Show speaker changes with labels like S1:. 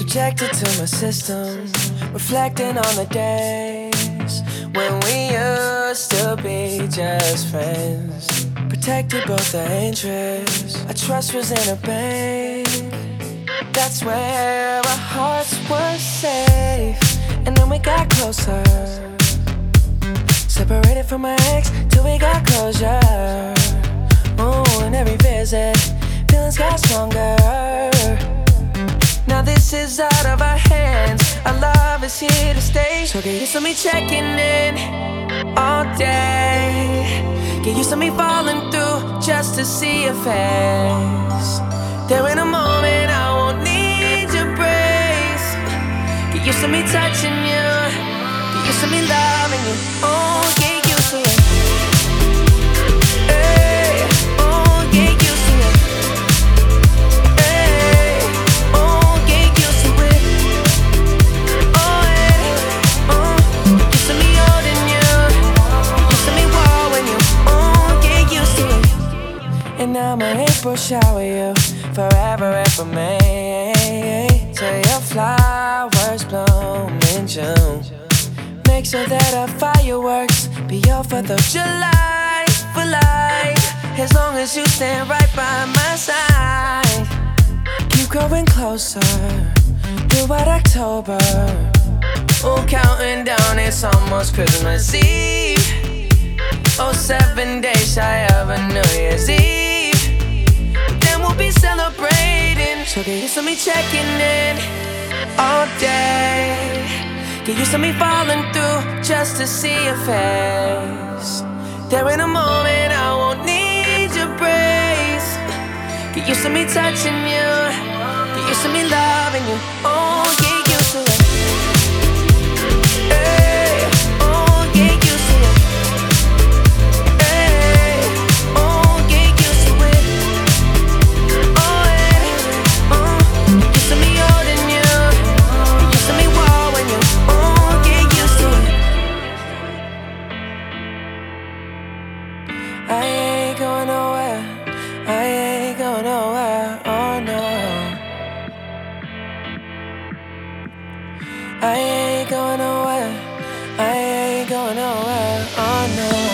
S1: Injected to my system, reflecting on the days when we used to be just friends. Protected both our interests. Our trust was in a bank. That's where our hearts were safe. And then we got closer. Separated from my ex till we got closure. Oh, and every visit, feelings got stronger. Is out of our hands. Our love is here to stay. So get used to me checking in all day. Get used to me falling through just to see your face. There in a moment I won't need your brace. Get used to me touching you. Get used to me loving my shower you forever and for me. Till your flowers bloom in June. Make sure that our fireworks be your Fourth of July for life. As long as you stand right by my side. Keep growing closer throughout October. Oh, counting down, it's almost Christmas Eve. Oh, seven days shy of a New Year's Eve. We'll be celebrating. So get used to me checking in all day. Get used to me falling through just to see your face. There in a moment I won't need your praise. Get used to me touching you. Get used to me loving you. Oh, I ain't going nowhere. I ain't going nowhere. Oh no.